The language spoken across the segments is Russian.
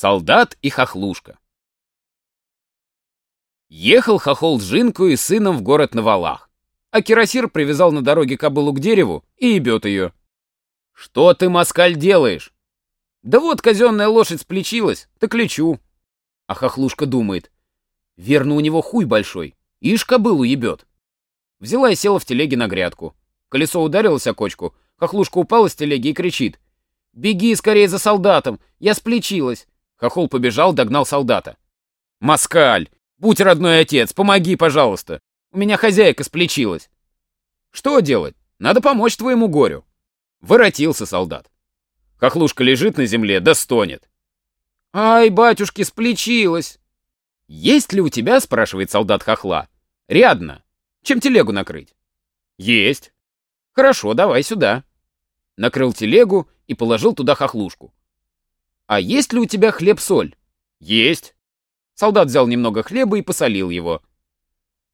Солдат и хохлушка. Ехал хохол с Жинку и сыном в город на валах, а кирасир привязал на дороге кобылу к дереву и ебет ее. «Что ты, москаль, делаешь?» «Да вот казенная лошадь сплечилась, так лечу». А хохлушка думает, верно, у него хуй большой, ишь кобылу ебет. Взяла и села в телеге на грядку. Колесо ударилось о кочку, хохлушка упала с телеги и кричит. «Беги скорее за солдатом, я сплечилась». Хохол побежал, догнал солдата. «Москаль, будь родной отец, помоги, пожалуйста. У меня хозяйка сплечилась». «Что делать? Надо помочь твоему горю». Воротился солдат. Хохлушка лежит на земле, да стонет. «Ай, батюшки, сплечилась!» «Есть ли у тебя, — спрашивает солдат хохла, — рядно? Чем телегу накрыть?» «Есть». «Хорошо, давай сюда». Накрыл телегу и положил туда хохлушку. «А есть ли у тебя хлеб-соль?» «Есть». Солдат взял немного хлеба и посолил его.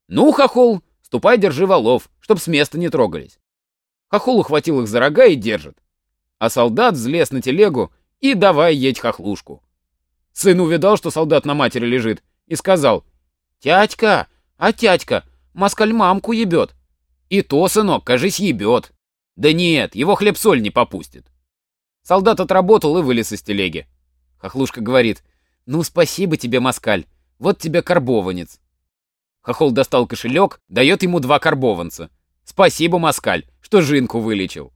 «Ну, хохол, ступай, держи валов, чтоб с места не трогались». Хохол ухватил их за рога и держит. А солдат взлез на телегу и давай едь хохлушку. Сын увидал, что солдат на матери лежит, и сказал, «Тятька, а тятька, москаль мамку ебет». «И то, сынок, кажись, ебет». «Да нет, его хлеб-соль не попустит». Солдат отработал и вылез из телеги. Хохлушка говорит, «Ну, спасибо тебе, москаль, вот тебе карбованец». Хохол достал кошелек, дает ему два карбованца. «Спасибо, москаль, что жинку вылечил».